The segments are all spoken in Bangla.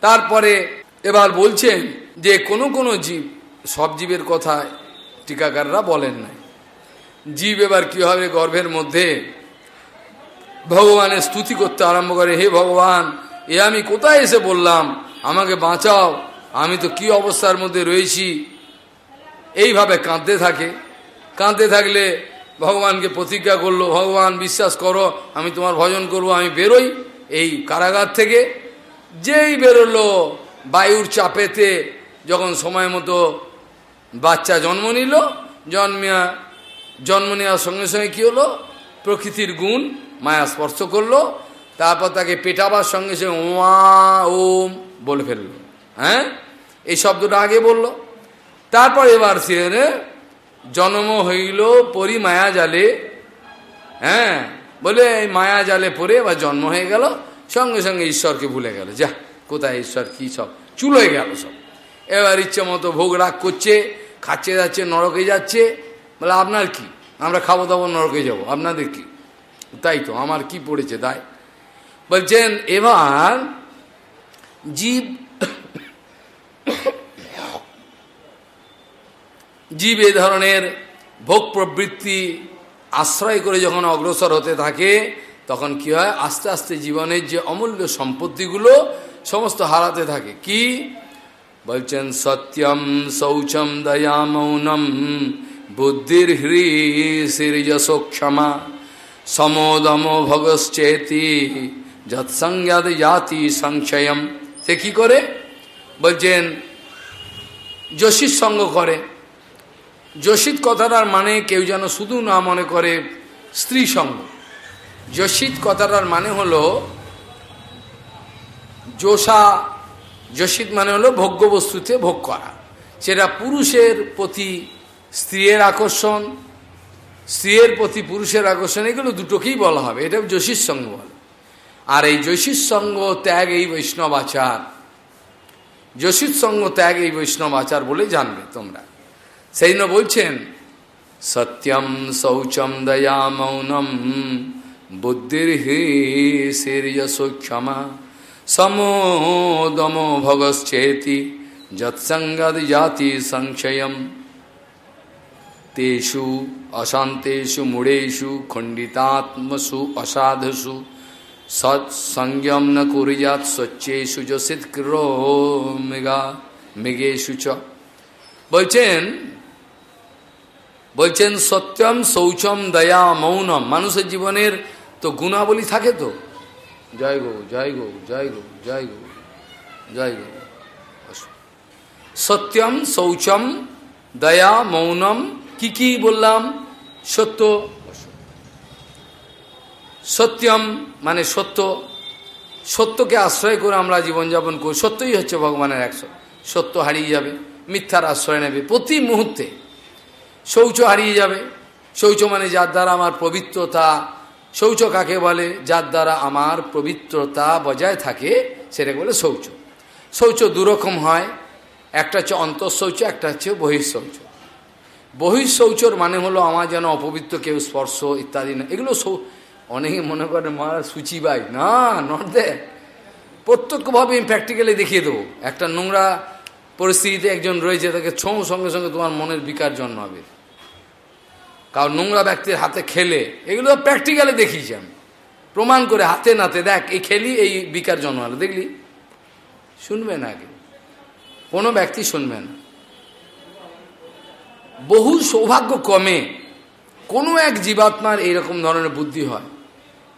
তারপরে এবার বলছেন যে কোনো কোনো জীব, সব জীবের কথা টিকাকাররা বলেন নাই। জীব এবার কি হবে গর্ভের মধ্যে ভগবানের স্তুতি করতে আরম্ভ করে, হে ভগবান, এ আমি কোথায় এসে বললাম আমাকে বাঁচাও, আমি তো কি অবস্থার মধ্যে রয়েছি? এইভাবে কাঁদতে থাকে। কাঁদতে থাকলে ভগবানকে প্রতিজ্ঞা করল, ভগবান, বিশ্বাস করো, আমি তোমার ভজন করব, আমি বেরোই। এই কারাগার থেকে যেই বেরোলো বায়ুর চাপেতে, যখন সময় মতো বাচ্চা জন্ম নিল, জন্মিয়া, জন্ম নেওয়ার সঙ্গে সঙ্গে কী হলো? প্রকৃতির গুণ মায়া স্পর্শ করল, তারপর তাকে পেটাবার সঙ্গে সঙ্গে ওয়া ওম বলে ফেলল। হ্যাঁ? এই শব্দটা আগে বলল। তারপর এবার সে জন্ম হইল পরি মায়া জালে। হ্যাঁ? বলে এই মায়া জালে পরে এবার জন্ম হয়ে গেল। সঙ্গে সঙ্গে ঈশ্বরকে ভুলে গেল। যা, কোথায় ঈশ্বর, কি সব? চুল হয়ে গেল সব। এবার ইচ্ছে মতো ভোগ রাগ করছে, খাচ্ছে যাচ্ছে, নরকে যাচ্ছে। বলে, আপনার কি? আমরা খাব দাবো, নরকে যাব। আপনাদের কি? তাই তো, আমার কি পড়েছে তাই? বলছেন, এবার জীব জীব এ ধরনের ভোগ প্রবৃত্তি আশ্রয় করে যখন অগ্রসর হতে থাকে তখন কি হয়? আস্তে আস্তে জীবনের যে অমূল্য সম্পত্তিগুলো সমস্ত হারাতে থাকে। কি? বলছেন, সত্যম শৌচম দয়া মৌনম বুদ্ধির হৃষির্যশো ক্ষমা সমোদম ভগশ্চেতি যৎসংজ্ঞাত জাতি সংশয়ম। সে কি করে? বলছেন, যশির সঙ্গ করে। যশিত কথাটার মানে কেউ যেন শুধু না মনে করে স্ত্রী সঙ্গ। যশিত কথাটার মানে হলো যোশা যশিত মানে হলো ভোগ্য বস্তুতে ভোগ করা। সেটা পুরুষের প্রতি স্ত্রীর আকর্ষণ, স্ত্রীর প্রতি পুরুষের আকর্ষণ, এগুলো দুটোকেই বলা হবে। এটা যশির সঙ্গ বলে। আর এই যশির সঙ্গ ত্যাগ, এই বৈষ্ণব আচার যশির সঙ্গ ত্যাগ, এই বৈষ্ণব আচার বলে জানবে তোমরা। সেই জন্য বলছেন, সত্যম শৌচম দয়া মৌনম বুদ্ধির হি শির্যশো ক্ষমা সমোদম ভগশ্চেতি যৎসঙ্গদ জাতি সংশয়ম তেষু অশান্তেষু মূঢ়েষু খণ্ডিতাত্মসু অসাধুষু সৎসংযম ন কুরিয়াত স্বচ্ছেষু যশিত ক্রো মেঘা মেঘেষু চ বলছেন বলছেন সত্যম শৌচম দয়া মৌনম মানুষের জীবনের তো গুণাবলী থাকে তো। জয় গৌ জয় গৌ জয় গৌ জয় গৌ জয় গৌ। সত্যম, শৌচম, দয়া, মৌনম, কি কি বললাম? সত্য। সত্যম মানে সত্য। সত্যকে আশ্রয় করে আমরা জীবনযাপন করি। সত্যই হচ্ছে ভগবানের একশো। সত্য হারিয়ে যাবে, মিথ্যার আশ্রয় নেবে প্রতি মুহূর্তে। শৌচ হারিয়ে যাবে। শৌচ মানে যার দ্বারা আমার পবিত্রতা শৌচ কাকে বলে? যার দ্বারা আমার পবিত্রতা বজায় থাকে, সেটাকে বলে শৌচ। শৌচ দুরকম হয়। একটা হচ্ছে অন্তঃশৌচ, একটা হচ্ছে বহিঃশৌচ। বহিঃশৌচর মানে হলো আমার যেন অপবিত্র, কেউ স্পর্শ ইত্যাদি না। এগুলো অনেকে মনে করে মা সুচিবাই না নট দ্যাট প্রত্যক্ষভাবে আমি প্র্যাকটিক্যালি দেখিয়ে দেবো। একটা নোংরা পরিস্থিতিতে একজন রয়েছে, তাকে ছৌ সঙ্গে সঙ্গে তোমার মনের বিকার জন্মাবে। কারণ নোংরা ব্যক্তির হাতে খেলে, এগুলো প্র্যাকটিক্যালে দেখিয়েছি আমি। প্রমাণ করে হাতে নাতে, দেখ, এই খেলি, এই বিকার জন্মালো দেখলি? শুনবে না কেউ। কোনো ব্যক্তি শুনবে না। বহু সৌভাগ্য কমে কোনো এক জীবাত্মার এইরকম ধরনের বুদ্ধি হয়,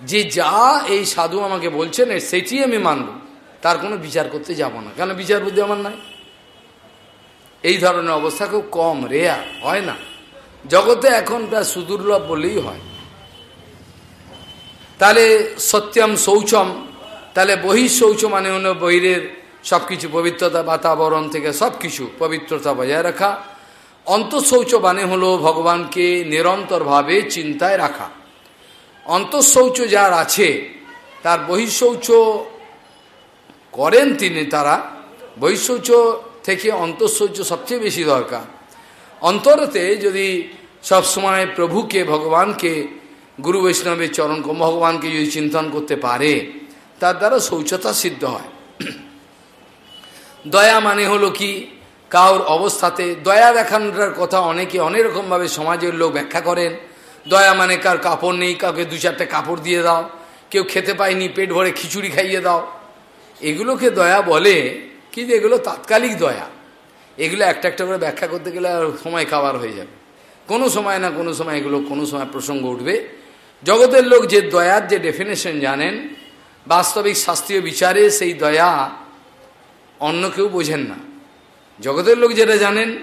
যে যা এই সাধু আমাকে বলছেন সেটি আমি মানব। তার কোনো বিচার করতে যাব না। কেন বিচার বুদ্ধি আমার নাই এই ধরনের অবস্থা খুব কম রেয়া হয় না। জগতে এখন প্রায় সুদুর্লভ বলেই হয়। তাহলে সত্যম শৌচম, তাহলে বহিঃশৌচ মানে হলো বহিরের সব কিছু পবিত্রতা, বাতাবরণ থেকে সব কিছু পবিত্রতা বজায় রাখা। অন্তঃশৌচ মানে হলো ভগবানকে নিরন্তরভাবে চিন্তায় রাখা। অন্তঃশৌচ যার আছে, তার বহিঃশৌচ করেন তিনি তারা। বহিঃশৌচ থেকে অন্তঃশৌচ সবচেয়ে বেশি দরকার। অন্তরতে যদি সবসময় প্রভুকে, ভগবানকে, গুরু বৈষ্ণবের চরণ ভগবানকে যদি চিন্তন করতে পারে, তার দ্বারা শৌচতা সিদ্ধ হয়। দয়া মানে হলো কি? কাউর অবস্থাতে দয়া দেখানোটার কথা অনেকে অনেক রকমভাবে সমাজের লোক ব্যাখ্যা করেন। দয়া মানে কার কাপড় নেই, কাউকে দু চারটে কাপড় দিয়ে দাও, কেউ খেতে পায়নি, পেট ভরে খিচুড়ি খাইয়ে দাও। এগুলোকে দয়া বলে কি যে এগুলো তাৎকালিক দয়া। এগুলো একটা একটা করে ব্যাখ্যা করতে গেলে আর সময় খাবার হয়ে যাবে। কোনো সময় না কোনো সময় এগুলো, কোনো সময় প্রসঙ্গ উঠবে। জগতের লোক যে দয়ার যে ডেফিনেশন জানেন, বাস্তবিক শাস্ত্রীয় বিচারে সেই দয়া অন্য কেউ বোঝেন না। জগতের লোক যেটা জানেন,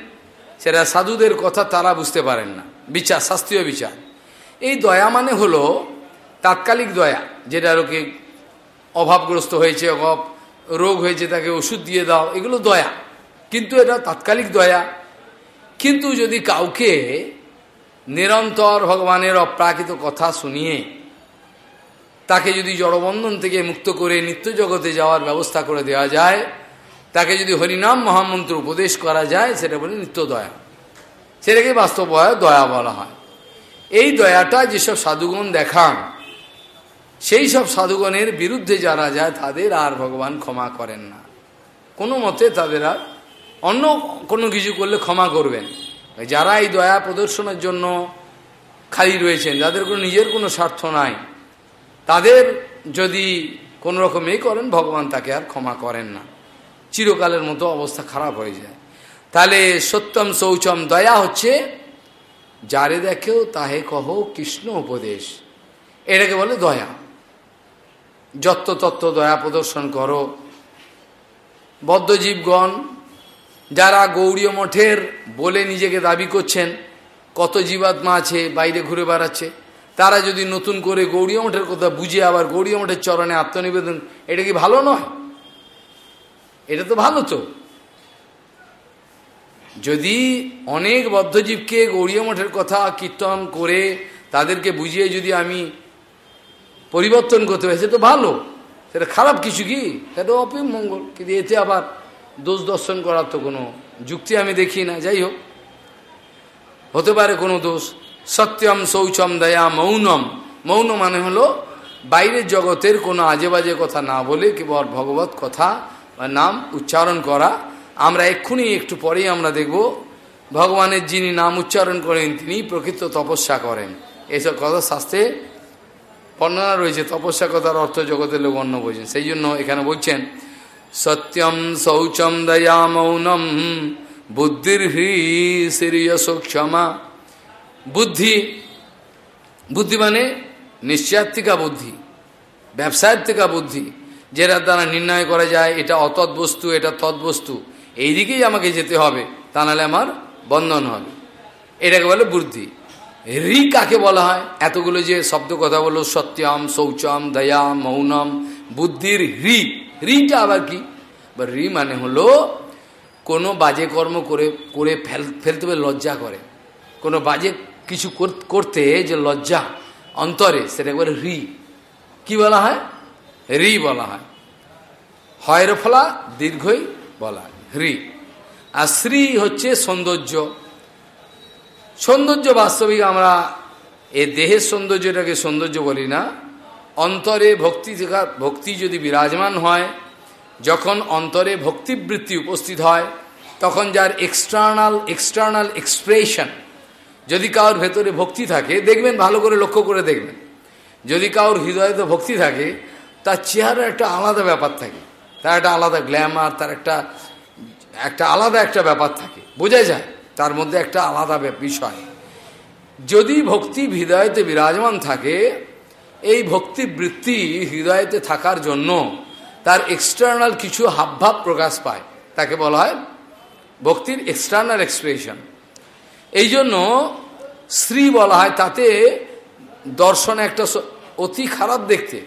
সেটা সাধুদের কথা তারা বুঝতে পারেন না। বিচার, শাস্ত্রীয় বিচার। এই দয়া মানে হলো তাৎকালিক দয়া, যেটা লোকে অভাবগ্রস্ত হয়েছে, অভাব রোগ হয়েছে, তাকে ওষুধ দিয়ে দাও, এগুলো দয়া। কিন্তু এটা তাৎকালিক দয়া। কিন্তু যদি কাউকে নিরন্তর ভগবানের অপ্রাকৃত কথা শুনিয়ে তাকে যদি জড়বন্ধন থেকে মুক্ত করে নিত্য জগতে যাওয়ার ব্যবস্থা করে দেওয়া যায়, তাকে যদি হরিনাম মহামন্ত্র উপদেশ করা যায়, সেটা বলে নিত্য দয়া। সেটাকে বাস্তব দয়া বলা হয়। এই দয়াটা যেসব সাধুগণ দেখান, সেই সব সাধুগণের বিরুদ্ধে যারা যায়, তাদের আর ভগবান ক্ষমা করেন না। কোনো মতে তাদের আর অন্য কোনো কিছু করলে ক্ষমা করবেন। যারা এই দয়া প্রদর্শনের জন্য খালি রয়েছেন, যাদের কোনো নিজের কোনো স্বার্থ নাই, তাদের যদি কোনো রকম এই করেন, ভগবান তাকে আর ক্ষমা করেন না। চিরকালের মতো অবস্থা খারাপ হয়ে যায়। তাহলে সত্যম শৌচম দয়া হচ্ছে, যারে দেখেও তাহে কহ কৃষ্ণ উপদেশ। এটাকে বলে দয়া। যত্ত তত্ত্ব দয়া প্রদর্শন করো। বদ্ধজীবগণ যারা গৌরীয় মঠের বলে নিজেকে দাবি করছেন, কত জীবাত্মা আছে, বাইরে ঘুরে বেড়াচ্ছে, তারা যদি নতুন করে গৌরীয় মঠের কথা বুঝে আবার গৌরীয় মঠের চরণে আত্মনিবেদন, এটা কি ভালো নয়? এটা তো ভালো তো। যদি অনেক বদ্ধজীবকে গৌরীয় মঠের কথা কীর্তন করে তাদেরকে বুঝিয়ে যদি আমি পরিবর্তন করতে হয়েছে তো ভালো। সেটা খারাপ কিছু কি? সেটা অপিম কিন্তু এতে আবার দোষ দর্শন করার তো কোনো যুক্তি আমি দেখি না। যাই হোক, হতে পারে কোনো দোষ। সত্যম শৌচম দয়া মৌনম। মৌন মানে হলো বাইরের জগতের কোনো আজে বাজে কথা না বলে কেবল ভগবত কথা বা নাম উচ্চারণ করা। আমরা এক্ষুনি একটু পরেই আমরা দেখব, ভগবানের যিনি নাম উচ্চারণ করেন, তিনি প্রকৃত তপস্যা করেন। এসব কথা শাস্ত্রে বর্ণনা রয়েছে। তপস্যা কথার অর্থ জগতের লোক অন্য বোঝেন। সেই জন্য এখানে বলছেন সত্যম শৌচম দয়া মৌনম বুদ্ধির হ্রি ক্ষমা বুদ্ধি বুদ্ধি মানে নিশ্চয়াত্মিকা বুদ্ধি ব্যবসায়িকা বুদ্ধি যেটার দ্বারা নির্ণয় করা যায়, এটা অতৎ বস্তু এটা তৎবস্তু এই দিকেই আমাকে যেতে হবে, তা নাহলে আমার বন্ধন হবে। এটাকে বলে বুদ্ধি। রি কাকে বলা হয়? এতগুলো যে শব্দ কথা বলো সত্যম, শৌচম দয়া মৌনম বুদ্ধির রি। রিটা আবার কি? বা রি মানে হলো কোনো বাজে কর্ম করে করে ফেল, ফেলতে লজ্জা করে। কোনো বাজে কিছু করতে যে লজ্জা, অন্তরে সেটা একবারে রি। কি বলা হয়? রি বলা হয়। হয়ের ফলা, দীর্ঘই বলা হয়। আর শ্রী হচ্ছে সৌন্দর্য। সৌন্দর্য বাস্তবিক আমরা এ দেহের সৌন্দর্যটাকে সৌন্দর্য বলি না। অন্তরে ভক্তি ভক্তি যদি বিরাজমান হয়, যখন অন্তরে ভক্তিবৃত্তি উপস্থিত হয়, তখন যার এক্সটার্নাল এক্সটার্নাল এক্সপ্রেশন যদি কারোর ভেতরে ভক্তি থাকে, দেখবেন ভালো করে লক্ষ্য করে দেখবেন, যদি কারোর হৃদয়তে ভক্তি থাকে, তার চেহারা একটা আলাদা ব্যাপার থাকে, তার একটা আলাদা গ্ল্যামার তার একটা একটা আলাদা একটা ব্যাপার থাকে, বোঝা যায়? তার মধ্যে একটা আলাদা বিষয়। যদি ভক্তি হৃদয়তে বিরাজমান থাকে এই ভক্তি বৃত্তি হৃদয়তে থাকার জন্য তার এক্সটার্নাল কিছু হাবভাব প্রকাশ পায়। তাকে বলা হয় ভক্তির এক্সটার্নাল এক্সপ্রেশন এই জন্য স্ত্রী বলা হয় তাতে দর্শনে একটা অতি খারাপ দেখতে,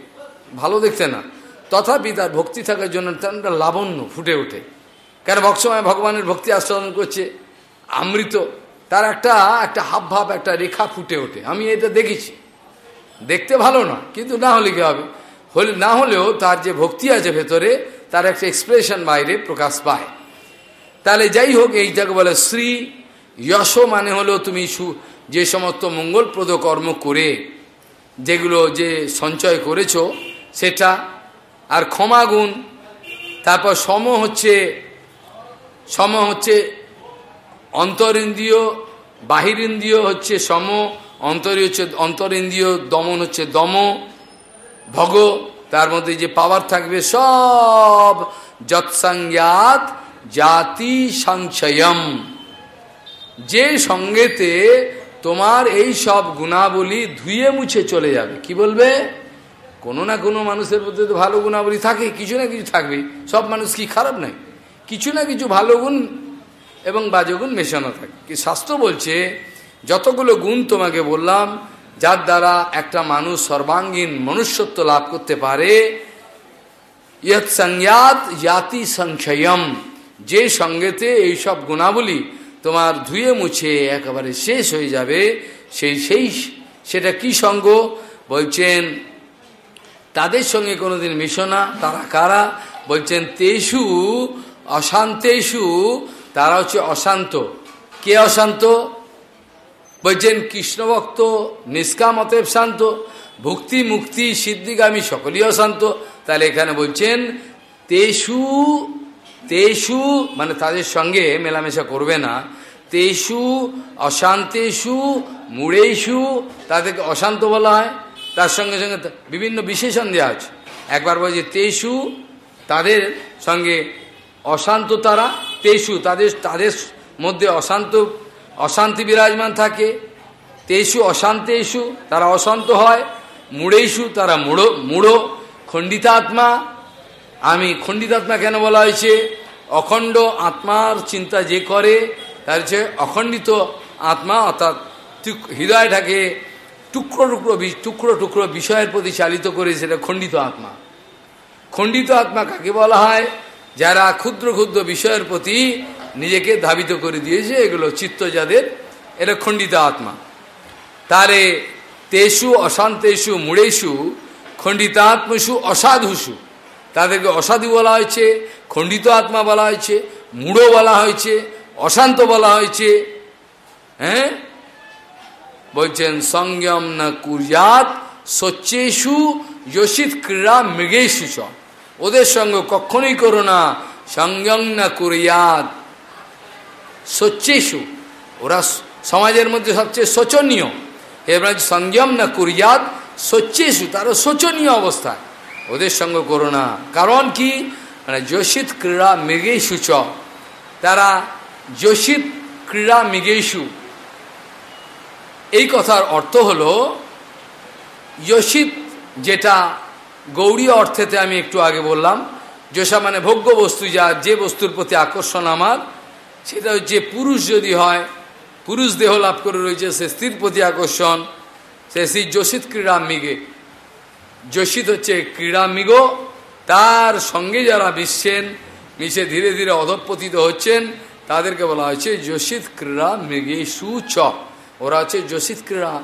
ভালো দেখতে না। তথাপি তার ভক্তি থাকার জন্য তার একটা লাবণ্য ফুটে ওঠে। কেন ভক্সময় ভগবানের ভক্তি আস্বাদন করছে, আমৃত, তার একটা একটা হাবভাব, একটা রেখা ফুটে ওঠে। আমি এটা দেখেছি। দেখতে ভালো না, কিন্তু না হলে কি হবে? হলে না হলেও তার যে ভক্তি আছে ভেতরে, তার একটা এক্সপ্রেশন বাইরে প্রকাশ পায়। তাহলে যাই হোক, এইটাকে বলে শ্রী যশ মানে হলো তুমি যে সমস্ত মঙ্গলপ্রদ কর্ম করে, যেগুলো যে সঞ্চয় করেছ, সেটা আর ক্ষমাগুণ তারপর সম হচ্ছে সম হচ্ছে অন্তরিন্দ্রিয় বাহির ইন্দ্রিয় হচ্ছে সম অন্তরী হচ্ছে, অন্তরিন্দ্রিয় দমন হচ্ছে দম, ভগ, তার মধ্যে যে পাওয়ার থাকবে সব যৎসংজ্ঞাত জাতি সংশয়ম। যে সঙ্গেতে তোমার এই সব গুণাবলী ধুয়ে মুছে চলে যাবে। কি বলবে? কোনো না কোনো মানুষের মধ্যে তো ভালো গুণাবলী থাকে, কিছু না কিছু থাকবে। সব মানুষ কি খারাপ নয়? কিছু না কিছু ভালো গুণ এবং বাজে গুণ মেশানো থাকে। কি শাস্ত্র বলছে যতগুলো গুণ তোমাকে বললাম, যার দ্বারা একটা মানুষ সর্বাঙ্গীন মনুষ্যত্ব লাভ করতে পারে, ইয়ৎ সংজ্ঞাত জাতি সংশয়ম যে সঙ্গেতে এইসব গুণাবলী তোমার ধুয়ে মুছে একেবারে শেষ হয়ে যাবে, সেই সেই সেটা কি সঙ্গ? বলছেন, তাদের সঙ্গে কোনোদিন মিশো না, তারা কারা? বলছেন, তেষু অশান্তেষু, তারা হচ্ছে অশান্ত। কে অশান্ত? বলছেন কৃষ্ণভক্ত নিষ্কাম অতএব শান্ত, ভক্তি মুক্তি সিদ্ধিগামী সকলেই অশান্ত। তাহলে এখানে বলছেন, তেষু তেষু মানে তাদের সঙ্গে মেলামেশা করবে না। তেষু, অশান্তেষু মুড়েশু তাদেরকে অশান্ত বলা হয়। তার সঙ্গে সঙ্গে বিভিন্ন বিশেষণ দেওয়া আছে একবার বলছে তেষু, তাদের সঙ্গে অশান্ত তারা, তেষু, তাদের তাদের মধ্যে অশান্ত অশান্তি বিরাজমান থাকে। তেষু অশান্তেষু তারা অশান্ত হয়। মুড়েশু তারা মুড়ো মুড়ো। খণ্ডিতাত্মা, আমি খণ্ডিতাত্মা কেন বলা হয়েছে? অখণ্ড আত্মার চিন্তা যে করে, তার হচ্ছে অখণ্ডিত আত্মা, অর্থাৎ হৃদয়টাকে টুকরো টুকরো টুকরো টুকরো বিষয়ের প্রতি চালিত করে সেটা খণ্ডিত আত্মা। খণ্ডিত আত্মা কাকে বলা হয়? যারা ক্ষুদ্র ক্ষুদ্র বিষয়ের প্রতি নিজেকে ধাবিত করে দিয়েছে, এগুলো চিত্ত যাদের এটা খণ্ডিত আত্মা। তারে তেসু অশান্তেষু মুড়েশু খণ্ডিতাত্মসু অসাধুসু তাদেরকে অসাধু বলা হয়েছে, খণ্ডিত আত্মা বলা হয়েছে, মূঢ় বলা হয়েছে, অশান্ত বলা হয়েছে। হ্যাঁ? বলছেন, সংযম না কুরিয়াত সচ্চেষু যশিত ক্রীড়া মৃগেশু ওদের সঙ্গে কখনোই করো না, সংযম না কুরিয়াত সচ্চেষু। ওরা সমাজের মধ্যে সবচেয়ে শোচনীয়। এবার সংযম না কুরিয়াত, সচ্চেষু তারা শোচনীয় অবস্থায় ওদের সঙ্গে করো না। কারণ কি? মানে যোশিত ক্রীড়া মৃগেশু চ। তারা যোশিত ক্রীড়া মৃগেশু এই কথার অর্থ হল যোশিত যেটা গৌরী অর্থেতে আমি একটু আগে বললাম, যোশা মানে ভোগ্য বস্তু যা, যে বস্তুর প্রতি আকর্ষণ আমার সেটা হচ্ছে পুরুষ যদি হয়, পুরুষ দেহ লাভ করে রয়েছে, সে স্ত্রীর প্রতি আকর্ষণ, সে শ্রী যোশিত ক্রীড়া মৃগে যোশিত হচ্ছে ক্রীড়া মৃগ তার সঙ্গে যারা মিশছেন, মিশে ধীরে ধীরে অধপতিত হচ্ছেন, তাদেরকে বলা হয়েছে যোশিত ক্রীড়া মৃগে সুচ ওরা হচ্ছে যোশিত ক্রীড়া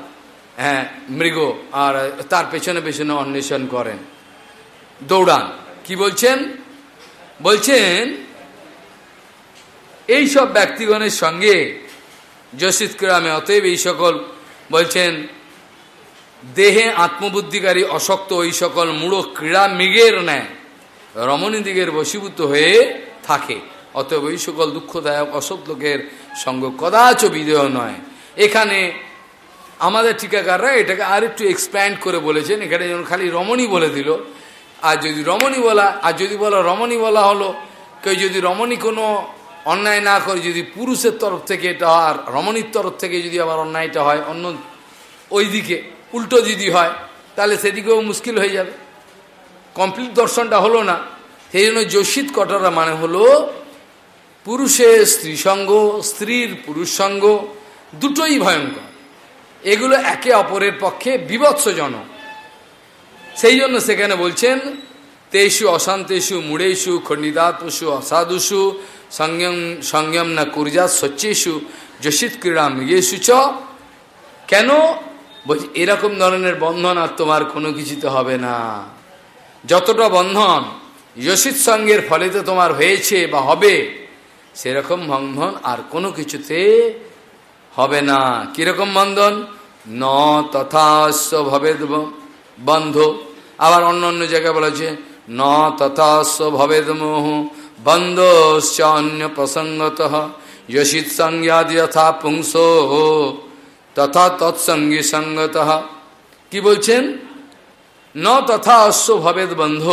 হ্যাঁ মৃগ, আর তার পেছনে পেছনে অন্বেষণ করেন। দৌড়ান। কি বলছেন? বলছেন এই সব ব্যক্তিগণের সঙ্গে যোশিত ক্রীড়ামে অতএব এই সকল বলছেন, দেহে আত্মবুদ্ধিকারী অশক্ত ওই সকল মূঢ় ক্রীড়া মৃগের ন্যায় রমণী দিগের বশীভূত হয়ে থাকে। অতএব ওই সকল দুঃখদায়ক অসৎ লোকের সঙ্গ কদাচ বিদেয় নয়। এখানে আমাদের টিকাকাররা এটাকে আর একটু এক্সপ্যান্ড করে বলেছেন। এখানে যেমন খালি রমণী বলে দিল। আর যদি রমণী বলা, আর যদি বলা রমণী বলা হলো, কেউ যদি রমণী কোনো অন্যায় না করে যদি পুরুষের তরফ থেকে এটা হয় আর রমণীর তরফ থেকে যদি আবার অন্যায়টা হয়, অন্য ওই দিকে উল্টো যদি হয়, তাহলে সেদিকেও মুশকিল হয়ে যাবে। কমপ্লিট দর্শনটা হলো না। সেই জন্য যোশিত কটারা মানে হলো পুরুষের স্ত্রী সঙ্গ, স্ত্রীর পুরুষ সঙ্গ, দুটোই ভয়ঙ্কর। এগুলো একে অপরের পক্ষে বিভৎসজনক সেই জন্য সেখানে বলছেন, তেষু অশান্তেষু মুড়েশু খণ্ডিতাত্মসু, অসাধুষু সংযম সংযম না কুরজাত সচ্চেষু যশিত ক্রীড়া মৃগেশু চ কেন বলছি এরকম ধরনের বন্ধন আর তোমার কোনো কিছুতে হবে না। যতটা বন্ধন যশিত সঙ্গের ফলে তো তোমার হয়েছে বা হবে, সেরকম বন্ধন আর কোনো কিছুতে হবে না। কীরকম বন্ধন? ন তথাস্য ভবেদ বন্ধ। আবার অন্য অন্য জায়গায় বলা হচ্ছে ন তথাস্য ভবেদ মোহ। বন্ধশ্চ অন্য প্রসঙ্গত যশিত সংজ্ঞাদ যথা পুংসো তথা তৎসঙ্গী সঙ্গত। কি বলছেন? ন তথা অশ্ব ভবেদ বন্ধ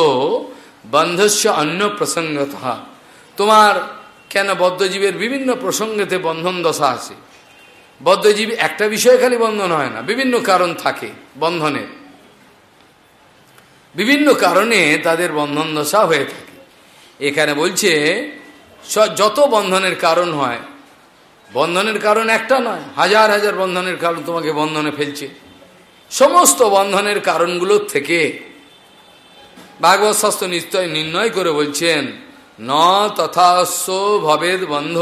বন্ধস্য অন্য প্রসঙ্গত তোমার কেন বদ্ধজীবের বিভিন্ন প্রসঙ্গেতে বন্ধন দশা আছে? বদ্ধজীব একটা বিষয়ে খালি বন্ধন হয় না, বিভিন্ন কারণ থাকে বন্ধনের। বিভিন্ন কারণে তাদের বন্ধন দশা হয়ে থাকে। এখানে বলছে যত বন্ধনের কারণ হয়, বন্ধনের কারণ একটা নয়, হাজার হাজার বন্ধনের কারণ তোমাকে বন্ধনে ফেলছে। সমস্ত বন্ধনের কারণগুলোর থেকে ভাগবত শাস্ত্র নিশ্চয় নির্ণয় করে বলছেন, ন তথাস্য ভবেদ বন্ধ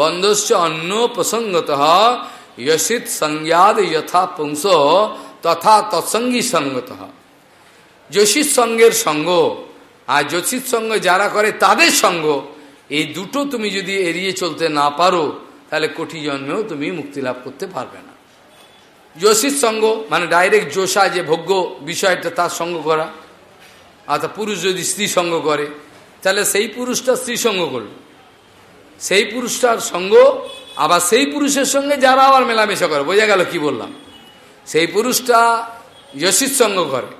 বন্ধস্য অন্য প্রসঙ্গত যশিত সংজ্ঞাদ যথা পুংস তথা তৎসঙ্গী সঙ্গত। যোশীর সঙ্গের সঙ্গ আর যোশীর সঙ্গ যারা করে তাদের সঙ্গ, এই দুটো তুমি যদি এড়িয়ে চলতে না পারো, তাহলে কোটি জন্মেও তুমি মুক্তি লাভ করতে পারবে না। যোশীর সঙ্গ মানে ডাইরেক্ট যোশা যে ভোগ্য বিষয়টা তার সঙ্গ করা অর্থাৎ পুরুষ যদি স্ত্রী সঙ্গ করে, তাহলে সেই পুরুষটা স্ত্রী সঙ্গ করল। সেই পুরুষটার সঙ্গ, আবার সেই পুরুষের সঙ্গে যারা আবার মেলামেশা করে, বোঝা গেল কি বললাম? সেই পুরুষটা যশীর সঙ্গ করে,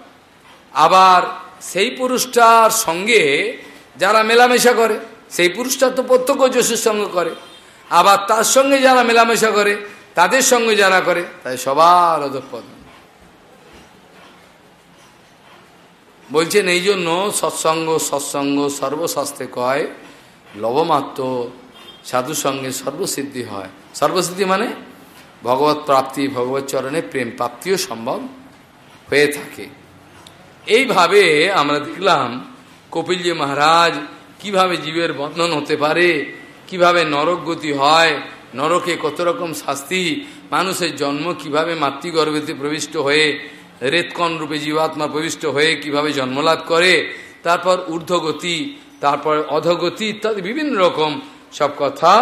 আবার সেই পুরুষটার সঙ্গে যারা মেলামেশা করে, সেই পুরুষটা তো প্রত্যক্ষ যশীর সঙ্গে করে। আবার তার সঙ্গে যারা মেলামেশা করে, তাদের সঙ্গে যারা করে তাই সবার অধপদ বলছেন, এই জন্য সৎসঙ্গ সৎসঙ্গ সর্বশাস্ত্রে কয়, লবমাত্র সাধু সঙ্গে সর্বসিদ্ধি হয়। সর্বসিদ্ধি মানে ভগবত প্রাপ্তি, ভগবত চরণে প্রেম প্রাপ্তিও সম্ভব হয়ে থাকে। এইভাবে আমরা দেখলাম কপিলজি মহারাজ কীভাবে জীবের বন্ধন হতে পারে, কীভাবে নরক গতি হয়, নরকে কত রকম শাস্তি, মানুষের জন্ম কীভাবে মাতৃগর্ভেতে প্রবিষ্ট হয়ে রেতকণ রূপে জীবাত্মা প্রবিষ্ট হয়ে কীভাবে জন্মলাভ করে, তারপর ঊর্ধ্বগতি, তারপর অধগতি ইত্যাদি বিভিন্ন রকম সব কথা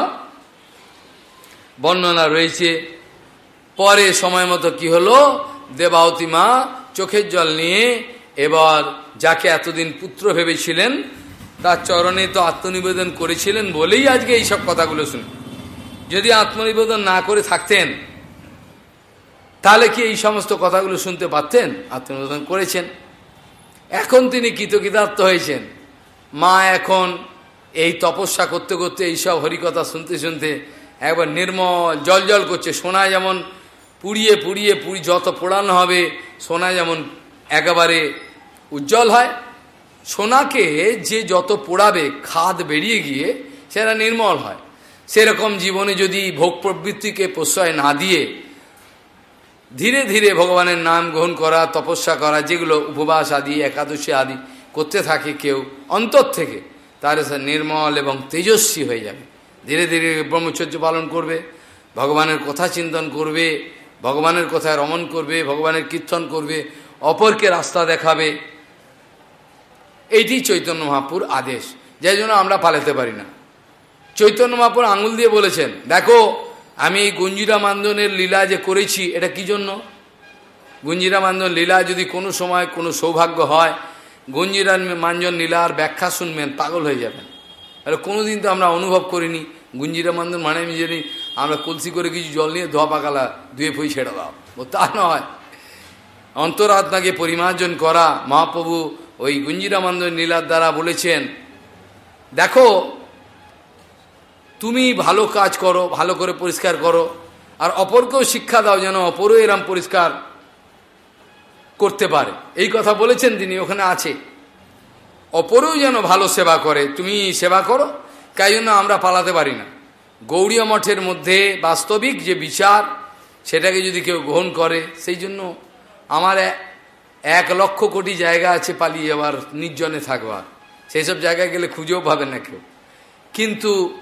বর্ণনা রয়েছে। পরে সময় মতো কি হলো? দেবাবতী মা চোখের জল নিয়ে এবার যাকে এতদিন পুত্র ভেবেছিলেন, তার চরণে তো আত্মনিবেদন করেছিলেন বলেই আজকে এইসব কথাগুলো শুনি। যদি আত্মনিবেদন না করে থাকতেন, তাহলে কি এই সমস্ত কথাগুলো শুনতে পারতেন? আত্মনিবেদন করেছেন। এখন তিনি কৃতকৃতার্থ হয়েছেন। মা এখন এই তপস্যা করতে করতে এইসব হরিকথা শুনতে শুনতে একবার নির্মল জল জল করছে। সোনা যেমন পুড়িয়ে পুড়িয়ে পুড়ি যত পোড়ানো হবে, সোনা যেমন একেবারে উজ্জ্বল হয়। সোনাকে যে যত পোড়াবে, খাদ বেরিয়ে গিয়ে সেটা নির্মল হয়। সেরকম জীবনে যদি ভোগ প্রবৃত্তিকে প্রশ্রয় না দিয়ে ধীরে ধীরে ভগবানের নাম গ্রহণ করা, তপস্যা করা, যেগুলো উপবাস আদি, একাদশী আদি করতে থাকে কেউ অন্তর থেকে তার সে নির্মল এবং তেজস্বী হয়ে যাবে। ধীরে ধীরে ব্রহ্মচর্য পালন করবে, ভগবানের কথা চিন্তন করবে, ভগবানের কথায় রমন করবে, ভগবানের কীর্তন করবে অপরকে রাস্তা দেখাবে। এইটি চৈতন্য মহাপুর আদেশ, যাই জন্য আমরা পালাতে পারি না। চৈতন্য মহাপুর আঙুল দিয়ে বলেছেন, দেখো, আমি গুঞ্জিরা মান্দনের লীলা যে করেছি, এটা কি জন্য? গুঞ্জিরা মান্দন লীলা যদি কোনো সময় কোনো সৌভাগ্য হয়, গুঞ্জিরা মাঞ্জন লীলার ব্যাখ্যা শুনবেন, পাগল হয়ে যাবেন। তাহলে কোনোদিন তো আমরা অনুভব করিনি, গুঞ্জিরা মান্দন মানে আমি জানি আমরা কলসি করে কিছু জল নিয়ে ধোয়া পাকালা, ধুয়ে ফুই ছেড়ে দাও। ও তা নয়। অন্তরাত্মাকে পরিমার্জন করা মহাপ্রভু ওই গুঞ্জিরামান্দন নীলার দ্বারা বলেছেন, দেখো, তুমি ভালো কাজ করো, ভালো করে পরিষ্কার করো, আর অপরকেও শিক্ষা দাও যেন অপরও এরম পরিষ্কার করতে পারে। এই কথা বলেছেন তিনি, ওখানে আছে। অপরও যেন ভালো সেবা করে, তুমি সেবা করো, তাই জন্য আমরা পালাতে পারি না। গৌড়ীয় মঠের মধ্যে বাস্তবিক যে বিচার, সেটাকে যদি কেউ গ্রহণ করে, সেই জন্য আমার এক লক্ষ কোটি জায়গা আছে পালিয়ে যাওয়ার, নির্জনে থাকবার। সেই সব জায়গায় গেলে খুঁজেও পাবে না কেউ। কিন্তু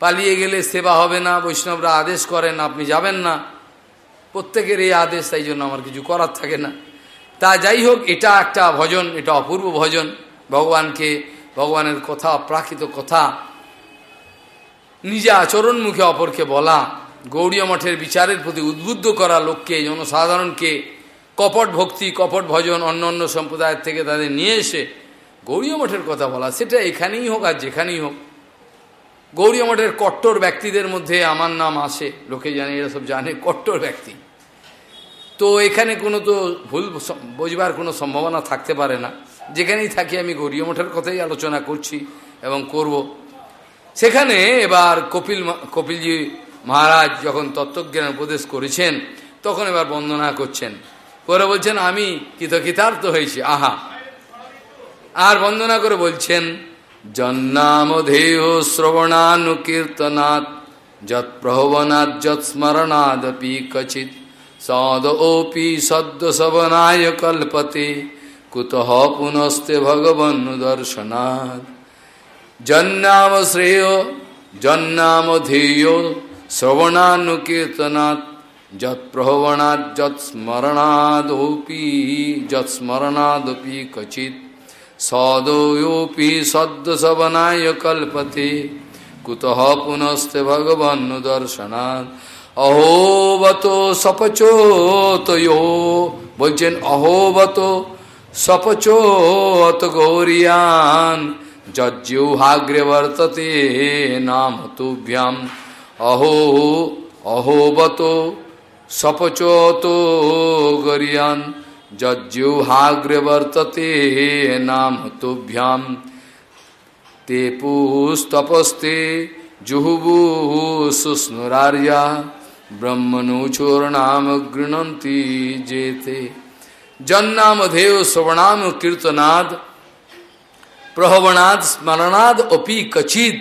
পালিয়ে গেলে সেবা হবে না, বৈষ্ণবরা আদেশ করেন, আপনি যাবেন না। প্রত্যেকের এই আদেশ, তাই জন্য আমার কিছু করার থাকে না। তা যাই হোক, এটা একটা ভজন, এটা অপূর্ব ভজন। ভগবানকে, ভগবানের কথা অপ্রাকৃত কথা, নিজে আচরণ মুখে অপরকে বলা, গৌরীয় মঠের বিচারের প্রতি উদ্বুদ্ধ করা লোককে, জনসাধারণকে কপট ভক্তি, কপট ভজন, অন্য অন্য সম্প্রদায়ের থেকে তাদের নিয়ে এসে গৌরীয় মঠের কথা বলা। সেটা এখানেই হোক আর যেখানেই হোক। গৌরীয় মঠের কট্টর ব্যক্তিদের মধ্যে আমার নাম আসে। লোকে জানে, এরা সব জানে, কট্টর ব্যক্তি। তো এখানে কোনো তো ভুল বোঝবার কোনো সম্ভাবনা থাকতে পারে না। যেখানেই থাকি আমি গৌরীয় মঠের কথাই আলোচনা করছি এবং করব। সেখানে এবার কপিল কপিলজি মহারাজ যখন তত্ত্বজ্ঞান উপদেশ করেছেন, তখন এবার বন্দনা করছেন। করে বলছেন, আমি কৃতকৃতার্থ হয়েছি। আহা। আর বন্দনা করে বলছেন, জন্নামধেয় শ্রবণানুকীর্তনাথ যৎ প্রহবনাথ যৎ স্মরণাদপি কচিত সদ ওপি সদ্য সবনায় কল্পতে কুতঃ পুনস্তে ভগবন দর্শনাথ জন্নাম শ্রেয় জন্নামধেয় শ্রবণানুকীর্তনাথ যৎপ্রহবণাৎ যৎস্মরণাদপি কচিত সদয়োপি সদ্যসবনায় কল্পতে কুতঃ পুনস্তে ভগবন্ন দর্শনাৎ অহোবত সপচোতয় বলছেন অহোবত সপচোত গৌরিয়ান যজ্জুহাগ্রে বর্ততে নাম তুভ্যাম অহো অহোবত সপচোত গরিয়ান যজ্জুহাগ্রে বর্ততে নাম তুভ্যাম তে পুস্তপস্তে জুহুবু সুস্নুরার্যা ব্রহ্মণুচোর্ণাম গৃণন্তি যেতে জন্নামধেয় শ্রবণাম কীর্তনাদ প্রহবনাদ স্মরণাদ অপি কচিত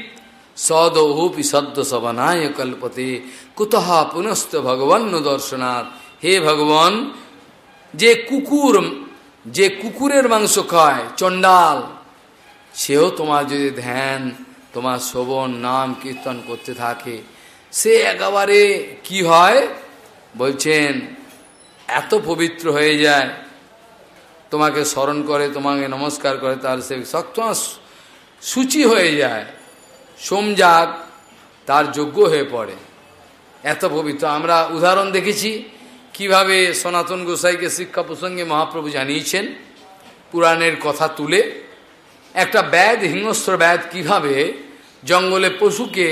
সদৌপি সদ্য সবনায় কল্পতে কুতঃ পুনস্ত ভগবান দর্শনাথ হে ভগবান, যে কুকুর, যে কুকুরের মাংস খায়, চণ্ডাল, সেও তোমার যদি ধ্যান, তোমার শোভন নাম, কীর্তন করতে থাকে, সে একেবারে কি হয়? বলছেন, এত পবিত্র হয়ে যায়, তোমাকে স্মরণ করে, তোমাকে নমস্কার করে, তাহলে সে তোমার সূচি হয়ে যায়। সোমজাগ তার যোগ্য হয়ে পড়ে। এত পবিত্র। আমরা উদাহরণ দেখেছি কীভাবে সনাতন গোসাইকে শিক্ষা প্রসঙ্গে মহাপ্রভু জানিয়েছেন। পুরাণের কথা তুলে একটা ব্যাধ, হিংস্র ব্যাধ কীভাবে জঙ্গলে পশুকে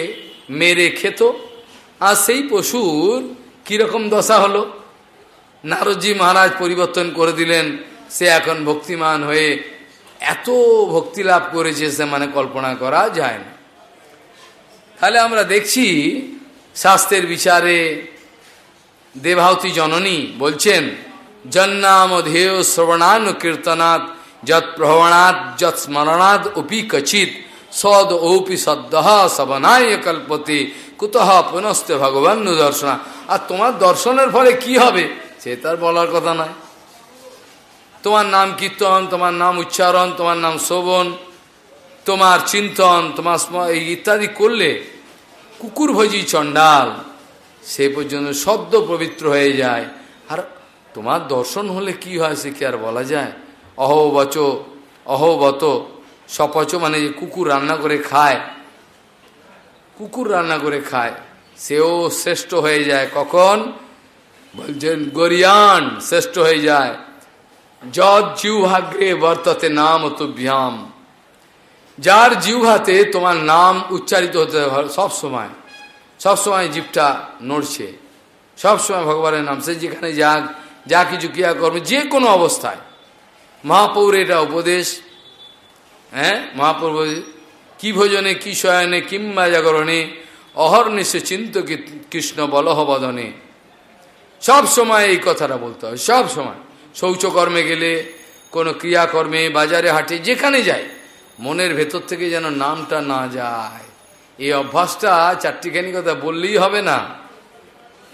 মেরে খেত আর সেই পশুর কীরকম দশা হলো? নারদজি মহারাজ পরিবর্তন করে দিলেন, সে এখন ভক্তিমান হয়ে এত ভক্তি লাভ করেছে সে মানে কল্পনা করা যায় না। তাহলে আমরা দেখছি শাস্ত্রের বিচারে দেবাহতী জননী বলছেন, জন্নাম ধেয় শ্রবণান কীর্তনাথ যৎ প্রহণাৎ যৎ স্মরণাৎ অপি কচিত সদ ওপি সদ্য সবনায় কল্পতে কুতঃ পুনস্তে ভগবান দর্শনা আর তোমার দর্শনের ফলে কি হবে সে তার বলার কথা নয়। তোমার নাম কীর্তন, তোমার নাম উচ্চারণ, তোমার নাম শোভন তোমার চিন্তন, তোমার ইত্যাদি করলে কুকুর ভোজি চণ্ডাল, সে পর্যন্ত শব্দ পবিত্র হয়ে যায়। আর তোমার দর্শন হলে কি হয় সে কি আর বলা যায়? অহবচ, অহবত, সপচ মানে যে কুকুর রান্না করে খায়। কুকুর রান্না করে খায়, সেও শ্রেষ্ঠ হয়ে যায়। কখন? বলছেন, গরিয়ান শ্রেষ্ঠ হয়ে যায়। যদ জিউভাগ্রে বর্ততে নাম তুভ্যাম যার জিউহাতে তোমার নাম উচ্চারিত হতে সব সময়। সব সময় জীবটা নড়ছে। সব সময় ভগবানের নাম সে যেখানে যাক, যা কিছু ক্রিয়া করবে যে কোনো অবস্থায়। মহাপৌর এটা উপদেশ। হ্যাঁ? মহাপৌর কি ভোজনে, কি শয়নে কিংবা জাগরণে অহর্নিশে চিন্ত কৃষ্ণ বলহবদনে সব সময় এই কথাটা বলতে হয়, সব সময়। শৌচকর্মে গেলে, কোনো ক্রিয়াকর্মে, বাজারে হাটে, যেখানে যায় মনের ভেতর থেকে যেন নামটা না যায়। এই অভ্যাসটা চারটিখানি কথা বললেই হবে না।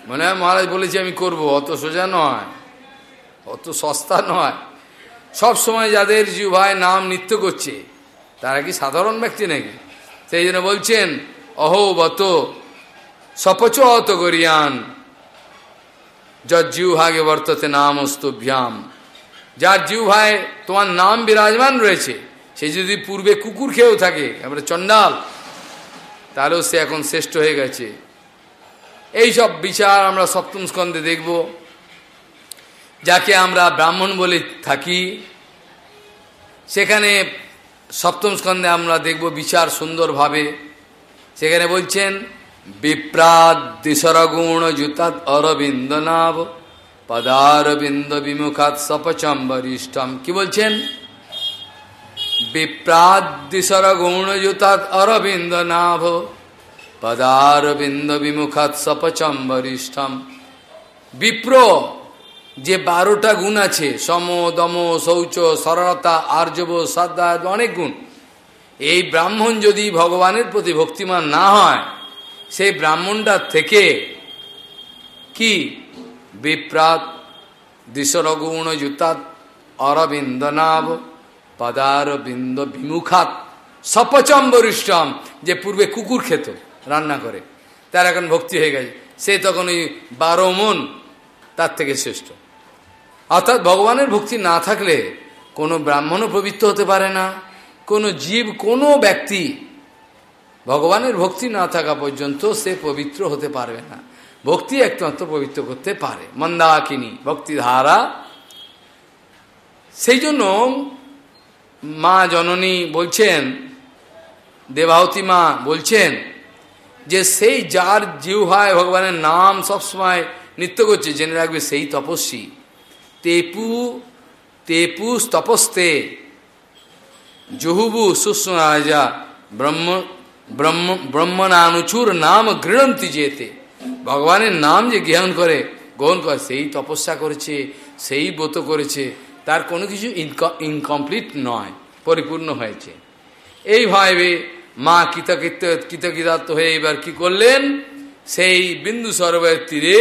মনে হয় মহারাজ বলেছি আমি করব, অত সোজা নয়, অত সস্তা নয়। সব সময় যাদের জিভায় নাম নৃত্য করছে, তারা কি সাধারণ ব্যক্তি নাকি? সেই জন্য বলছেন অহোবত সপচ অত করিয়ান জিউভাগে বর্ততে নাম অস্তভ্যাম যার জিউভায় তোমার নাম বিরাজমান রয়েছে সে যদি পূর্বে কুকুর খেয়েও থাকে এবারে চণ্ডাল, তাহলেও সে এখন শ্রেষ্ঠ হয়ে গেছে। এই সব বিচার আমরা সপ্তম স্কন্ধে দেখব। যাকে আমরা ব্রাহ্মণ বলে থাকি, সেখানে সপ্তম স্কন্ধে আমরা দেখব বিচার সুন্দরভাবে। সেখানে বলছেন বিপ্রাদ দিশরগুণ জুতাত অরবিন্দ নাভ পদারবিন্দ বিমুখাত সপচম বরিষ্ঠম কি বলছেন? বিপ্রাদ দিশরগুণ জুতাত অরবিন্দ নাভ পদারবিন্দ বিমুখাত সপচম বরিষ্ঠম বিপ্র, যে বারোটা গুণ আছে, সম, দম, শৌচ, সরলতা, আর্যব শ্রদ্ধা অনেক গুণ। এই ব্রাহ্মণ যদি ভগবানের প্রতি ভক্তিমান না হয়, সেই ব্রাহ্মণটার থেকে কি? বিপ্রাত দিশরগুণ জুতাত অরবিন্দ নাভ পদারবিন্দ বিমুখাত সপচম বরিষ্ঠম যে পূর্বে কুকুর খেত, রান্না করে। তার এখন ভক্তি হয়ে গেছে। সে তখন ওই বারো মন, তার থেকে শ্রেষ্ঠ। অর্থাৎ ভগবানের ভক্তি না থাকলে কোনো ব্রাহ্মণও পবিত্র হতে পারে না। কোনো জীব, কোনো ব্যক্তি ভগবানের ভক্তি না থাকা পর্যন্ত সে পবিত্র হতে পারবে না। ভক্তি একমাত্র পবিত্র করতে পারে। মন্দাকিনী, ভক্তিধারা। সেই জন্য মা জননী বলছেন, দেবাহতী মা বলছেন যে সেই যার জিহ্বায় ভগবানের নাম সবসময় নৃত্য করছে, জেনে রাখবে সেই তপস্বী। তেপু তেপু তপস্তে জহুবু সুষ্ণ রাজা ব্রহ্ম ব্রহ্ম, ব্রহ্মণানুচুর নাম গৃহন্তি যেতে। ভগবানের নাম যে জ্ঞান করে, গ্রহণ করে, সেই তপস্যা করেছে, সেই ব্রত করেছে তার কোনো কিছু ইনকমপ্লিট নয়, পরিপূর্ণ হয়েছে। এইভাবে মা কৃতকৃত কৃতকৃতার্থ হয়ে এবার কি করলেন? সেই বিন্দু সরোবরের তীরে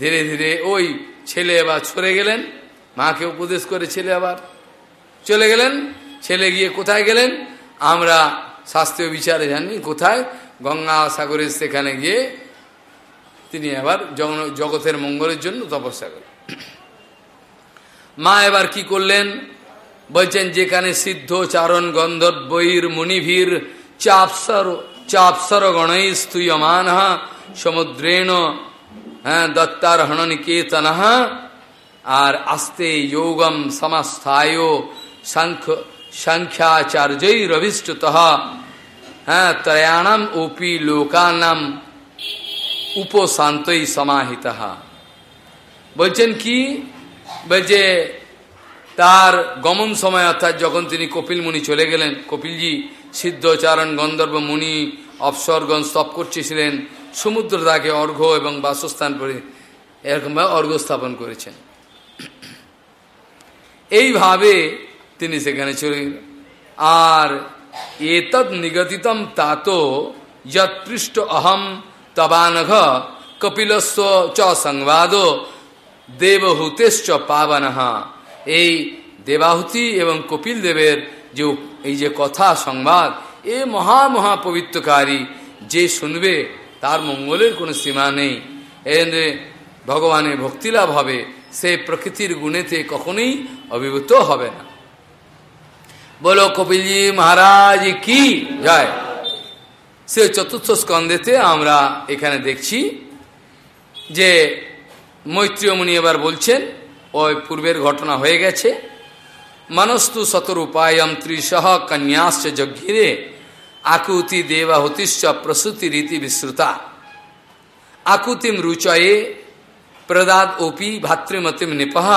ধীরে ধীরে ওই ছেলে এবার সরে গেলেন। মাকে উপদেশ করে ছেলে আবার চলে গেলেন। ছেলে গিয়ে কোথায় গেলেন? আমরা শাস্ত্রীয় বিচারে জানি কোথায়? গঙ্গা সাগরের সেখানে গিয়ে তিনি আবার জগতের মঙ্গলের জন্য তপস্যা করেন। মা এবার কি করলেন? বলছেন, যেখানে সিদ্ধ চারণ গন্ধর্বৈর মুনিভীর চাপসর চাপসর গণৈ স্তুয়মান সমুদ্রেণ হ্যাঁ দত্তারহণ নিকেতন আর আস্তে যোগম সমাস্থায় সংখ্য সংখ্যাচার্যই রবিষ্টুত হ্যাঁ ত্রয়াণম ওপি লোকানাম উপশান্তই সমাহিত। বলছেন, কি? বলছে তার গমন সময় অর্থাৎ যখন তিনি কপিল মুনি চলে গেলেন, কপিলজি সিদ্ধচারণ গন্ধর্ব মুনি অপসরগণ স্তপ করছিলেন সমুদ্র তাকে অর্ঘ্য এবং বাসস্থান করে এরকমভাবে অর্ঘ্য স্থাপন করেছেন। এইভাবে তিনি সেখানে চলে আর এতৎ নিগদিতম তাত যৎপৃষ্ট অহম তবানঘ কপিলস্ব চ সংবাদ দেবহুতেশ্চ পাবন। এই দেবাহুতি এবং কপিল দেবের যে এই যে কথা সংবাদ, এ মহা মহা পবিত্রকারী যে শুনবে, তার মঙ্গলের কোনো সীমা নেই। এর ভগবানের ভক্তিলাভ হবে, সে প্রকৃতির গুণেতে কখনোই অভিভূত হবে না। বলো কপিলজি মহারাজ, কি? জয়। সে চতুর্থ স্কন্ধেতে আমরা এখানে দেখছি যে মৈত্রীয় মুনি এবার বলছেন, ওই পূর্বের ঘটনা হয়ে গেছে। মনস্তু শতরূপায়ম ত্রিশহ কন্যাশ্চ যজ্ঞিরে আকুতি দেবাহুতিশ্চ প্রসূতি রীতি বিশ্রুতা আকুতিম রুচয়ে প্রদাদ ওপি ভাতৃমতিম নিপহ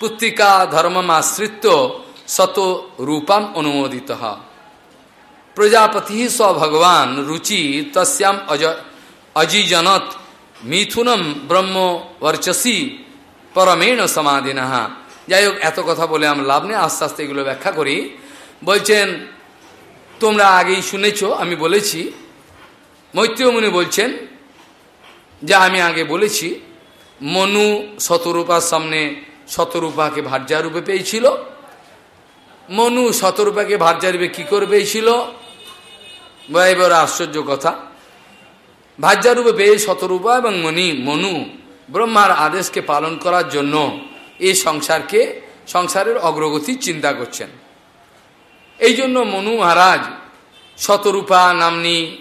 পুত্রিকা ধর্মমাশ্রিত শত রূপম অনুমোদিত। প্রজাপতি স ভগবান রুচি তস্যাম অজ অজিজনত মিথুনম ব্রহ্ম বর্চসী পরমেণ সমাধিন। যাই হোক এত কথা বলে আমরা লাভ নেই, আস্তে আস্তে এগুলো ব্যাখ্যা করি। বলছেন, তোমরা আগেই শুনেছ, আমি বলেছি। মৈত্রীয় মুনি বলছেন, যা আমি আগে বলেছি, মনু শতরূপার সামনে শতরূপাকে ভার্যারূপে পেয়েছিল। মনু শতরূপাকে ভার্যারূপে কি করে পেয়েছিল? এবার আশ্চর্য কথা ভার্যারূপে পেয়ে শতরূপা এবং মনি মনু, ব্রহ্মার আদেশকে পালন করার জন্য এই সংসারকে, সংসারের অগ্রগতি চিন্তা করছেন। এই জন্য মনু মহারাজ শতরূপা নামনি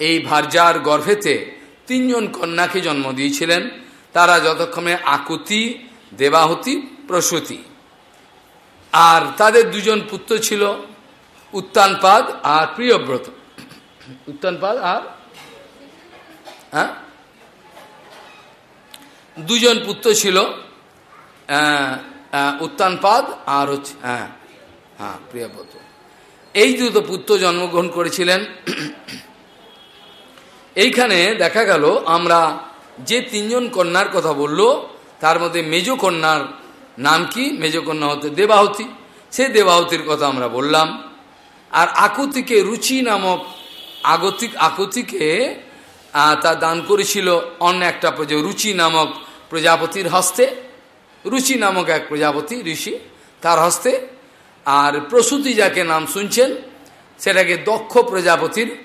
এই ভার্যার গর্ভেতে তিনজন কন্যাকে জন্ম দিয়েছিলেন। তারা যতক্ষণে আকুতি, দেবাহতি, প্রসূতি। আর তাদের দুজন পুত্র ছিল উত্তানপাদ আর প্রিয়ব্রত। উত্তানপাদ আর হ্যাঁ? দুজন পুত্র ছিল উত্তানপাদ আর হচ্ছে হ্যাঁ হ্যাঁ প্রিয়ব্রত। এই দুটো পুত্র জন্মগ্রহণ করেছিলেন। এইখানে দেখা গেল, আমরা যে তিনজন কন্যার কথা বলল, তার মধ্যে মেজ কন্যার নাম কি? মেজ কন্যা হতে দেবাহতী। সেই দেবাহতির কথা আমরা বললাম। আর আকুতিকে রুচি নামক আগতিক, আকুতিকে তা দান করেছিল অন্য একটা প্রজা, রুচি নামক প্রজাপতির হস্তে। রুচি নামক এক প্রজাপতি, ঋষি, তার হস্তে। আর প্রসূতি যাকে নাম শুনছেন, সেটাকে দক্ষ প্রজাপতির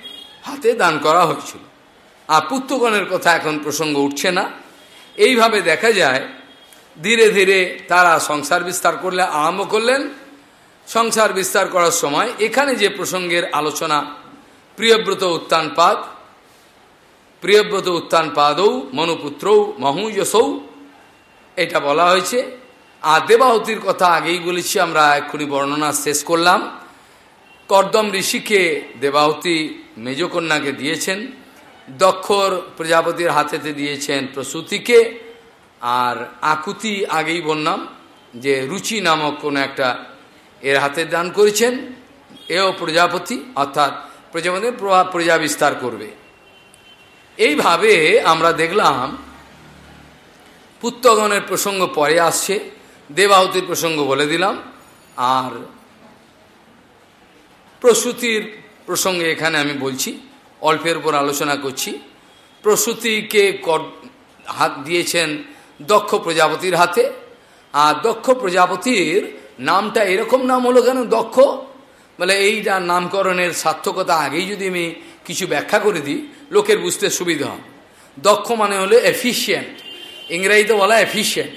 হাতে দান করা হয়েছিল। আর পুত্রগণের কথা এখন প্রসঙ্গ উঠছে না। এইভাবে দেখা যায়, ধীরে ধীরে তারা সংসার বিস্তার করলে আরম্ভ করলেন। সংসার বিস্তার করার সময় এখানে যে প্রসঙ্গের আলোচনা, প্রিয়ব্রত উত্তানপাদ প্রিয়ব্রত উত্তানপাদৌ মনুপুত্রৌ মহুযশৌ এটা বলা হয়েছে। আর দেবাহতির কথা আগেই বলেছি, আমরা এক্ষুনি বর্ণনা শেষ করলাম। কর্দম ঋষিকে দেবাহতি মেজকন্যাকে দিয়েছেন। দক্ষর প্রজাপতির হাতেতে দিয়েছেন প্রসূতিকে। আর আকুতি আগেই বললাম যে রুচি নামক কোনো একটা এর হাতে দান করেছেন। এও প্রজাপতি, অর্থাৎ প্রজাপতি প্রভাব প্রজা বিস্তার করবে। এইভাবে আমরা দেখলাম পুত্রগণের প্রসঙ্গ পরে আসছে, দেবাহুতির প্রসঙ্গ বলে দিলাম, আর প্রসূতির প্রসঙ্গে এখানে আমি বলছি, অল্পের উপর আলোচনা করছি। প্রসূতিকে হাত দিয়েছেন দক্ষ প্রজাপতির হাতে, আর দক্ষ প্রজাপতির নামটা এরকম নাম হলো কেন? দক্ষ? বলে এইটা নামকরণের সার্থকতা আগেই যদি আমি কিছু ব্যাখ্যা করে দিই লোকের বুঝতে সুবিধা হয়। দক্ষ মানে হলো এফিসিয়েন্ট ইংরেজিতে বলা এফিসিয়েন্ট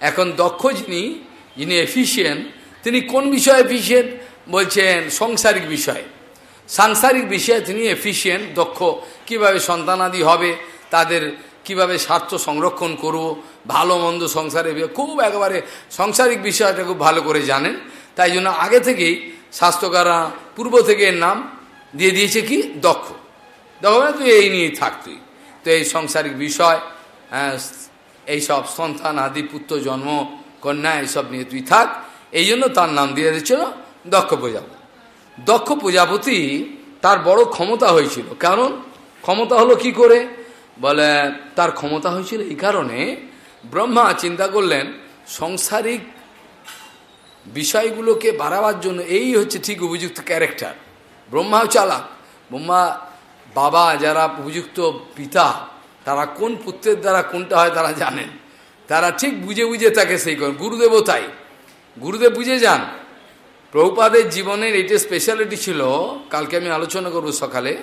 এখন দক্ষ যিনি যিনি এফিসিয়েন্ট তিনি কোন বিষয়ে এফিসিয়েন্ট বলছেন সংসারিক বিষয়ে। সাংসারিক বিষয়ে তিনি এফিসিয়েন্ট দক্ষ। কীভাবে সন্তানাদি হবে, তাদের কীভাবে স্বার্থ সংরক্ষণ করব, ভালো মন্দ সংসারে খুব একেবারে সংসারিক বিষয়টা খুব ভালো করে জানেন। তাই জন্য আগে থেকেই স্বাস্থ্যকারা পূর্ব থেকে এর নাম দিয়ে দিয়েছে কি? দক্ষ। দক্ষ মানে তুই এই নিয়েই থাক তুই তো এই সংসারিক বিষয় হ্যাঁ এইসব সন্তান, আদি, পুত্র, জন্ম, কন্যা এইসব নিয়ে তুই থাক। এই জন্য তার নাম দিয়ে দিচ্ছিল দক্ষ প্রজাপতি। দক্ষ প্রজাপতি তার বড় ক্ষমতা হয়েছিল। কারণ ক্ষমতা হলো কি করে? বলে, তার ক্ষমতা হয়েছিল এই কারণে ব্রহ্মা চিন্তা করলেন, সংসারিক বিষয়গুলোকে বাড়াবার জন্য এই হচ্ছে ঠিক উপযুক্ত ক্যারেক্টার ব্রহ্মাও চালাক। ব্রহ্মা বাবা যারা উপযুক্ত পিতা, তারা কোন পুত্রের দ্বারা কোনটা হয় তারা জানেন। তারা ঠিক বুঝে বুঝে তাকে সেই করেন। গুরুদেবও তাই। গুরুদেব বুঝে যান। প্রভুপাদের জীবনের এটা স্পেশালিটি ছিল, কালকে আমি আলোচনা করব সকালে,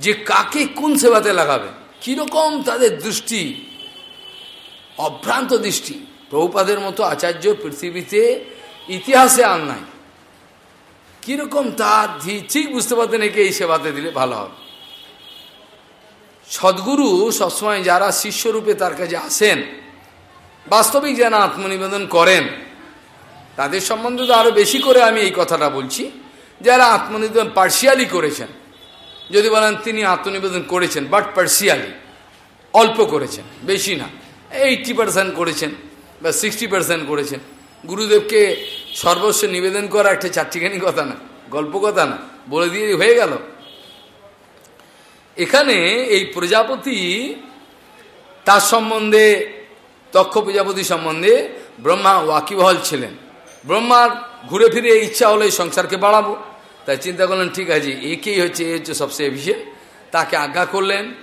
যে কাকে কোন সেবাতে লাগাবে, কীরকম তাদের দৃষ্টি, অভ্রান্ত দৃষ্টি। প্রভুপাদের মতো আচার্য পৃথিবীতে ইতিহাসে আর নাই। কীরকম তার ঠিক বুঝতে পারতেন একে এই সেবাতে দিলে ভালো হবে। সদ্গুরু সবসময় যারা শিষ্যরূপে তার কাছে আসেন, বাস্তবিক যারা আত্মনিবেদন করেন, তাদের সম্বন্ধে তো আরও বেশি করে আমি এই কথাটা বলছি। যারা আত্মনিবেদন পার্সিয়ালি করেছেন, যদি বলেন তিনি আত্মনিবেদন করেছেন বাট পার্সিয়ালি অল্প করেছেন, বেশি না এইটটি পার্সেন্ট করেছেন বা সিক্সটি পার্সেন্ট করেছেন। গুরুদেবকে সর্বস্ব নিবেদন করা একটা চারটিখানি কথা না, গল্প কথা না, বলে দিয়ে হয়ে গেল। এখানে এই প্রজাপতি তার সম্বন্ধে, দক্ষ প্রজাপতি সম্বন্ধে ব্রহ্মা ওয়াকিবহল ছিলেন। ব্রহ্মার ঘুরে ফিরে ইচ্ছা হলো এই সংসারকে বাড়াবো। তাই চিন্তা করলেন, ঠিক আছে, একেই হচ্ছে, এ হচ্ছে সবচেয়ে বিশেষ তাকে আজ্ঞা করলেন।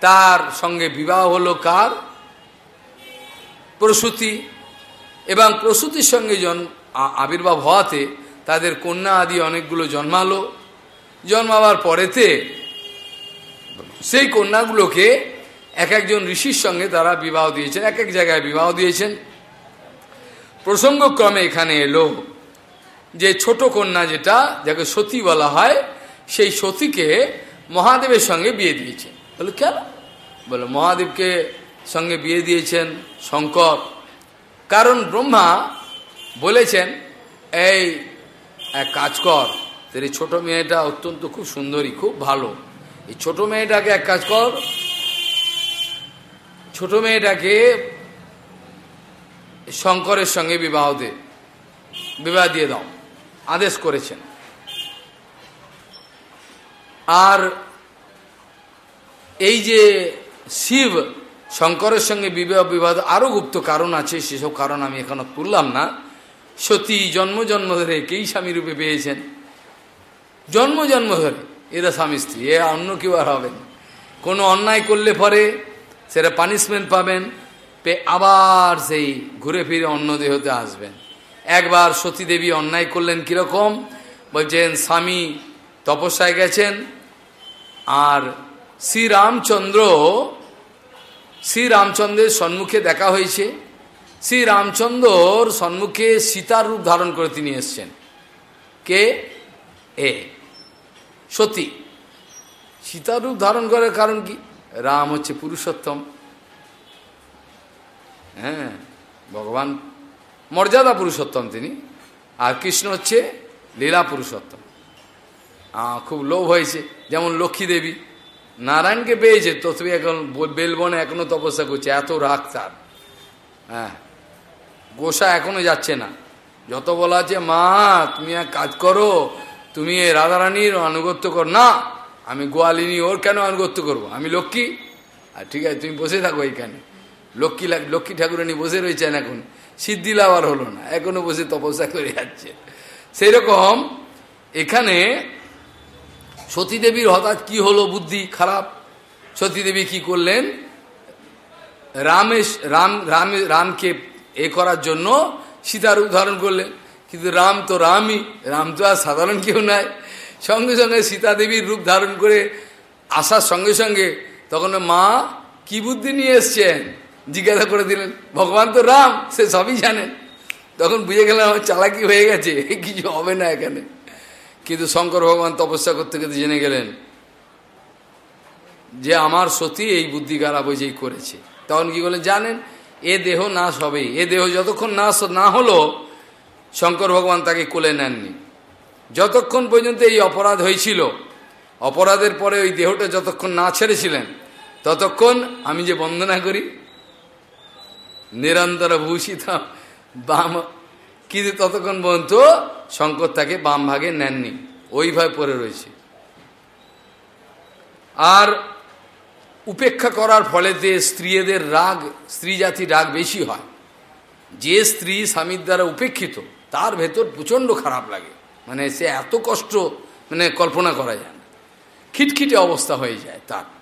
তার সঙ্গে বিবাহ হলো কার? প্রসূতি। এবং প্রসূতির সঙ্গে জন আবির্ভাব হওয়াতে তাদের কন্যা আদি অনেকগুলো জন্মালো। জন্মাবার পরেতে সেই কন্যাগুলোকে এক একজন ঋষির সঙ্গে তারা বিবাহ দিয়েছেন, এক এক জায়গায় বিবাহ দিয়েছেন। প্রসঙ্গক্রমে এখানে এলো যে ছোট কন্যা যেটা, যাকে সতী বলা হয়, সেই সতীকে মহাদেবের সঙ্গে বিয়ে দিয়েছে বলে কেন বলে, মহাদেবকে সঙ্গে বিয়ে দিয়েছেন শঙ্কর। কারণ ব্রহ্মা বলেছেন, এই, এক কাজ কর, তোর ছোটো মেয়েটা অত্যন্ত খুব সুন্দরী, খুব ভালো। এই ছোট মেয়েটাকে এক কাজ কর। ছোট মেয়েটাকে শঙ্করের সঙ্গে বিবাহ দে বিবাহ দিয়ে দাও। আদেশ করেছেন। আর এই যে শিব শঙ্করের সঙ্গে বিবাহ বিবাদ আরও গুপ্ত কারণ আছে, সেসব কারণ আমি এখনও তুললাম না। সতী জন্ম জন্ম ধরে কেই স্বামী রূপে পেয়েছেন। জন্ম জন্ম ধরে। এরা স্বামী স্ত্রী, এ অন্য কেউ আর হবেন কোনো অন্যায় করলে পরে সেটা পানিশমেন্ট পাবেন, পে আবার সেই ঘুরে ফিরে অন্য দেহতে আসবেন। একবার সতী দেবী অন্যায় করলেন কীরকম? বলছেন, স্বামী তপস্যায় গেছেন আর শ্রীরামচন্দ্র, শ্রীরামচন্দ্রের সম্মুখে দেখা হয়েছে। শ্রীরামচন্দ্রর সম্মুখে সীতার রূপ ধারণ করে তিনি এসছেন। কে? এ। সতী সীতার রূপ ধারণ করার কারণ কি? রাম হচ্ছে পুরুষোত্তম। হ্যাঁ ভগবান মর্যাদা পুরুষোত্তম তিনি, আর কৃষ্ণ হচ্ছে লীলা পুরুষোত্তম। খুব লোভ হয়েছে, যেমন লক্ষ্মী দেবী। নারায়ণকে পেয়েছে, তো তুমি এখন বেলবনে এখনও তপস্যা করছে, এত রাগ তার। হ্যাঁ গোসা এখনও যাচ্ছে না। যত বলা আছে, মা, তুমি এক কাজ করো তুমি রাধারানীর আনুগত্য কর। না, আমি গোয়ালিনী, ওর কেন আনুগত্য করব? আমি লক্ষ্মী? আর ঠিক আছে, তুমি বসে থাকো এইখানে। লক্ষ্মী লক্ষ্মী ঠাকুরানী বসে রয়েছেন এখন। সিদ্ধি আর হলো না, এখনও বসে তপস্যা করে যাচ্ছে। সেই রকম এখানে সতীদেবীর হঠাৎ কি হলো বুদ্ধি খারাপ? সতীদেবী কি করলেন? রামেশ রাম রাম রামকে এ করার জন্য সীতার উদাহরণ করলেন। কিন্তু রাম তো রামই, রাম তো আর সাধারণ কেউ নয় সঙ্গে সঙ্গে সীতা দেবীর রূপ ধারণ করে আসার সঙ্গে সঙ্গে তখন মা কি বুদ্ধি নিয়ে এসছেন? জিজ্ঞাসা করে দিলেন, ভগবান তো রাম, সে সবই জানেন। তখন বুঝে গেলেন আমার চালাকি হয়ে গেছে, কিছু হবে না এখানে। কিন্তু শঙ্কর ভগবান তপস্যা করতে করতে জেনে গেলেন যে আমার সতী এই বুদ্ধি খারাপ হয়েছেই করেছে। তখন কি বলে জানেন, এ দেহ নাশ হবেই। এ দেহ যতক্ষণ নাশ না হলো শঙ্কর ভগবান তাকে কোলে নেননি। যতক্ষণ পর্যন্ত এই অপরাধ হয়েছিল, অপরাধের পরে ওই দেহটা যতক্ষণ না ছেড়েছিলেন, ততক্ষণ আমি যে বন্দনা করি, নিরন্তর ভূষিত বাম কিন্তু ততক্ষণ পর্যন্ত শঙ্কর তাকে বাম ভাগে নেননি ওইভাবে পড়ে রয়েছে। আর উপেক্ষা করার ফলেতে স্ত্রীদের রাগ স্ত্রী জাতি রাগ বেশি হয়, যে স্ত্রী স্বামীর দ্বারা উপেক্ষিত তার ভেতর প্রচণ্ড খারাপ লাগে। মানে সে এত কষ্ট মানে কল্পনা করা যায় না। খিটখিটে অবস্থা হয়ে যায় তার।